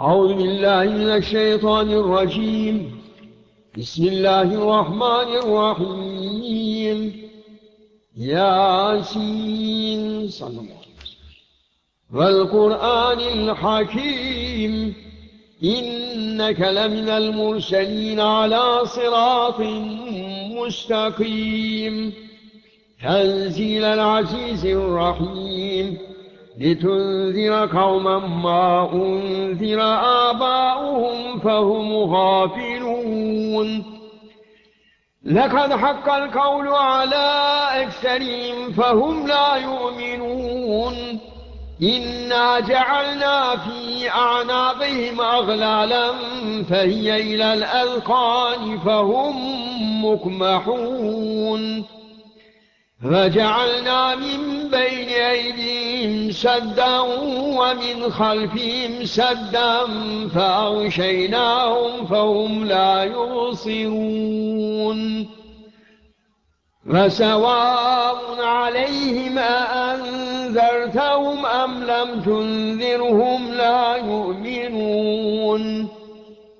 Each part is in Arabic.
أعوذ بالله من الشيطان الرجيم. بسم الله الرحمن الرحيم. ياسين. صلى الله عليه وسلم. والقرآن الحكيم. إنك لمن المرسلين على صراط مستقيم. تنزيل العزيز الرحيم. لتنذر قوما ما أنذر آباؤهم فهم غافلون. لقد حق القول على أكثرهم فهم لا يؤمنون. إنا جعلنا في أعناقهم أغلالا فهي إلى الأذقان فهم مكمحون. فجعلنا من بين أيديهم سدا ومن خلفهم سدا فأغشيناهم فهم لا يبصرون. فسواء عليهم أأنذرتهم أم لم تنذرهم لا يؤمنون.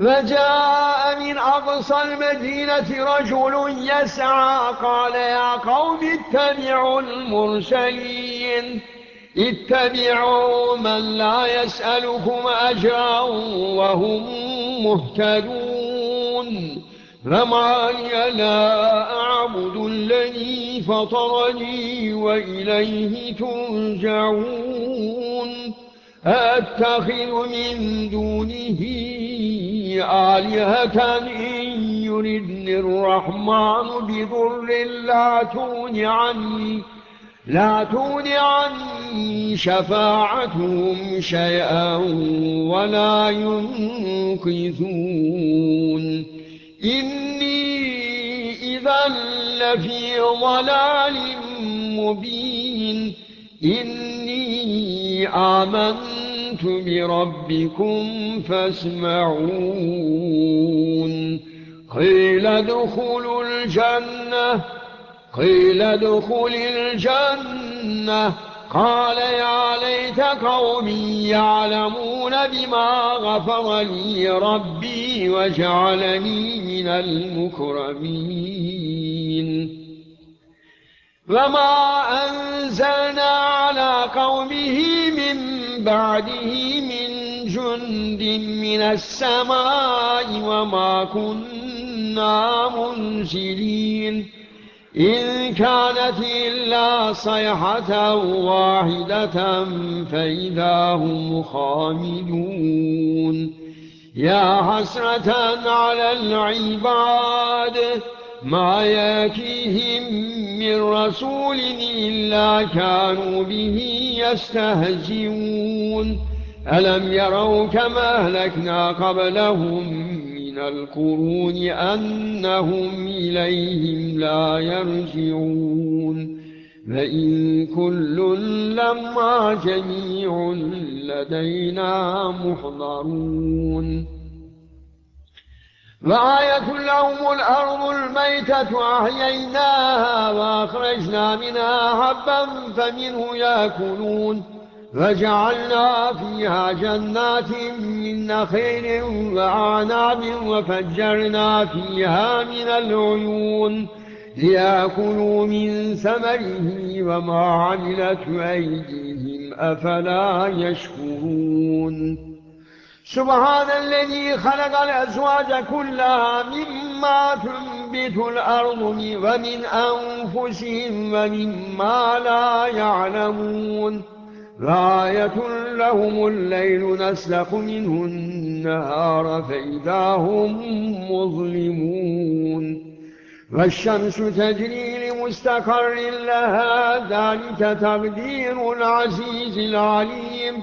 وجاء من أقصى المدينة رجل يسعى قال يا قوم اتبعوا المرسلين. اتبعوا من لا يسألكم أجرا وهم مهتدون. فما لي لا أعبد الذي فطرني وإليه ترجعون. أتخذ من دونه آلهة إن يردن الرحمن بضر لا تون عني لا تون عني شفاعتهم شيئا ولا ينقذون. إني إذا لفي ضلال مبين إني آمنت بربكم فاسمعون قيل ادخلوا الجنة قيل ادخل الجنة قال يا ليت قومي يعلمون بما غفر لي ربي وجعلني من المكرمين وما أنزلنا على قومه بعده من جند من السماء وما كنا منزلين. إن كانت إلا صيحة واحدة فإذا هم خامدون. يا حسرة على العباد ما ياتيهم من رسول إلا كانوا به يستهزئون. ألم يروا كما أهلكنا قبلهم من القرون أنهم إليهم لا يرجعون. فإن كل لما جميع لدينا محضرون. وآية لهم الأرض الميتة أحييناها وأخرجنا منها حبا فمنه يأكلون فجعلنا فيها جنات من نخيل وعناب وفجرنا فيها من العيون ليأكلوا من ثمره وما عملت أيديهم أفلا يشكرون سبحان الذي خلق الأزواج كلها مما تنبت الأرض ومن أنفسهم ومما لا يعلمون. غاية لهم الليل نسلق منه النهار فإذا هم مظلمون. والشمس تجري لمستقر لها ذلك تقدير العزيز العليم.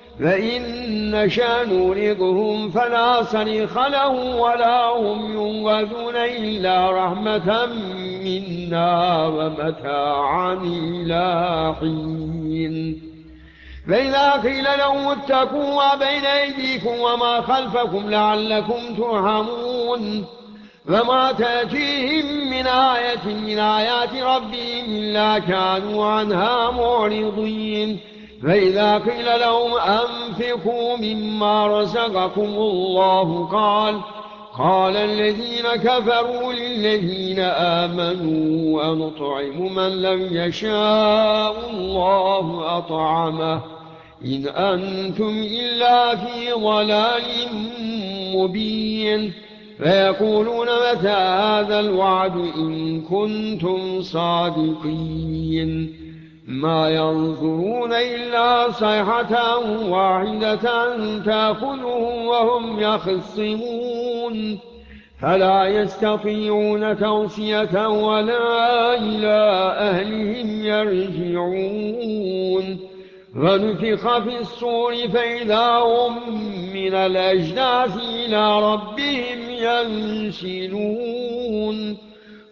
فإن نشاء نورقهم فلا صريخ لهم ولا هم ينغذون إلا رحمة منا ومتاعا إلى حين. فإذا قيل لهم اتقوا ما بين أيديكم وما خلفكم لعلكم ترحمون. فما تأتيهم من آية من آيات ربهم إلا كانوا عنها معرضين. فإذا قيل لهم أنفقوا مما رزقكم الله قال قال الذين كفروا للذين آمنوا أنطعم من لم يشاء الله أطعمه. إن أنتم إلا في ضلال مبين. فيقولون متى هذا الوعد إن كنتم صادقين. ما ينظرون إلا صيحة واحدة تأخذهم وهم يخصمون. فلا يستطيعون توصية ولا إلى أهلهم يرجعون. ونفخ في الصور فإذا هم من الأجداث إلى ربهم ينسلون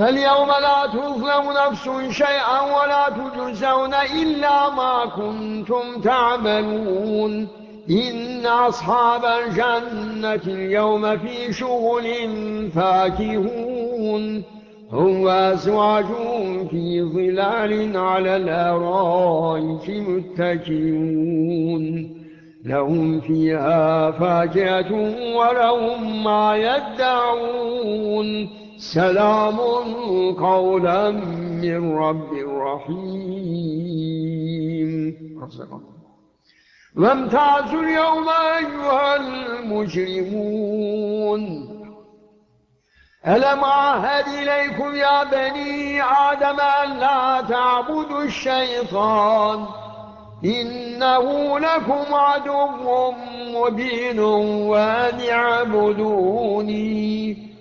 فاليوم لا تظلم نفس شيئا ولا تجزون إلا ما كنتم تعملون. إن أصحاب الجنة اليوم في شغل فاكهون. هم وأزواجهم في ظلال على الأرائك متكئون. لهم فيها فاكهة ولهم ما يدعون. سلام قولا من رب رحيم. وامتازوا اليوم أيها المجرمون. ألم عهد إليكم يا بني آدم أن لا تعبدوا الشيطان؟ إنه لكم عدو مبين وأن اعبدوني.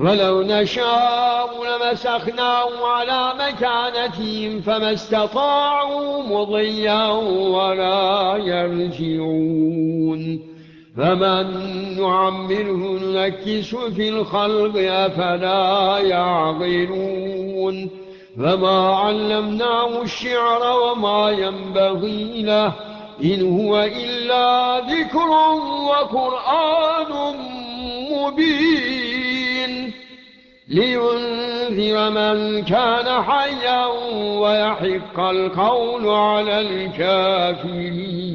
ولو نشاء لمسخناهم على مكانتهم فما استطاعوا مضيا ولا يرجعون. فمن نعمره نكس في الخلق أفلا يعقلون. فما علمناه الشعر وما ينبغي له إن هو إلا ذكر وقرآن مبين. لينذر من كان حيا ويحق القول على الكافرين.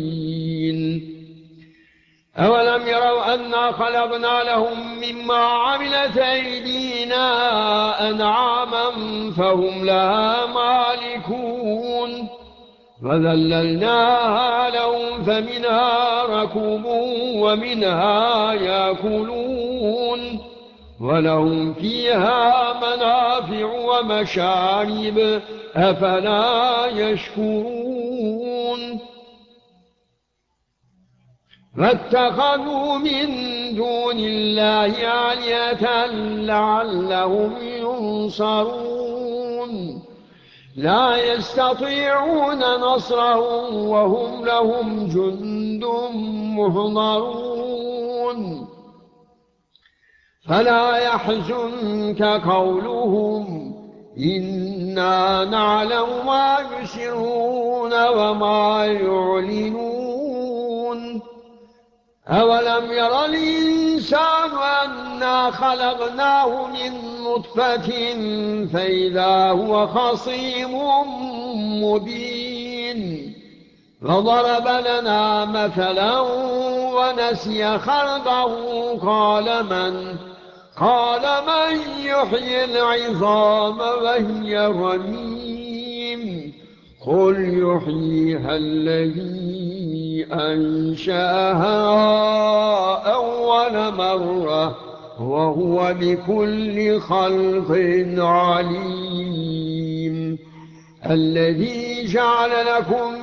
أولم يروا أنا خلقنا لهم مما عملت أيدينا أنعاما فهم لها مالكون. فذللناها لهم فمنها ركوبون ومنها يأكلون. ولهم فيها منافع ومشارب أفلا يشكرون؟ فاتخذوا من دون الله آلية لعلهم ينصرون. لا يستطيعون نصرهم وهم لهم جند محضرون. فلا يحزنك قولهم. إنا نعلم ما يسرون وما يعلنون. أولم ير الإنسان أنا خلقناه من نطفة فإذا هو خصيم مبين. فضرب لنا مثلا ونسي خلقه قال من قال من يحيي العظام وهي رميم قل يحييها الذي أنشاها أول مرة وهو بكل خلق عليم. الذي جعل لكم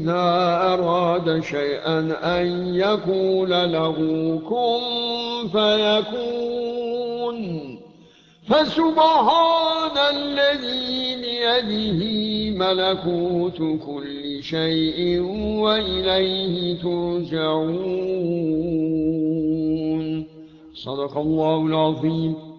إذا أراد شيئا أن يقول له كن فيكون. فسبحان الذي بيده ملكوت كل شيء وإليه ترجعون. صدق الله العظيم.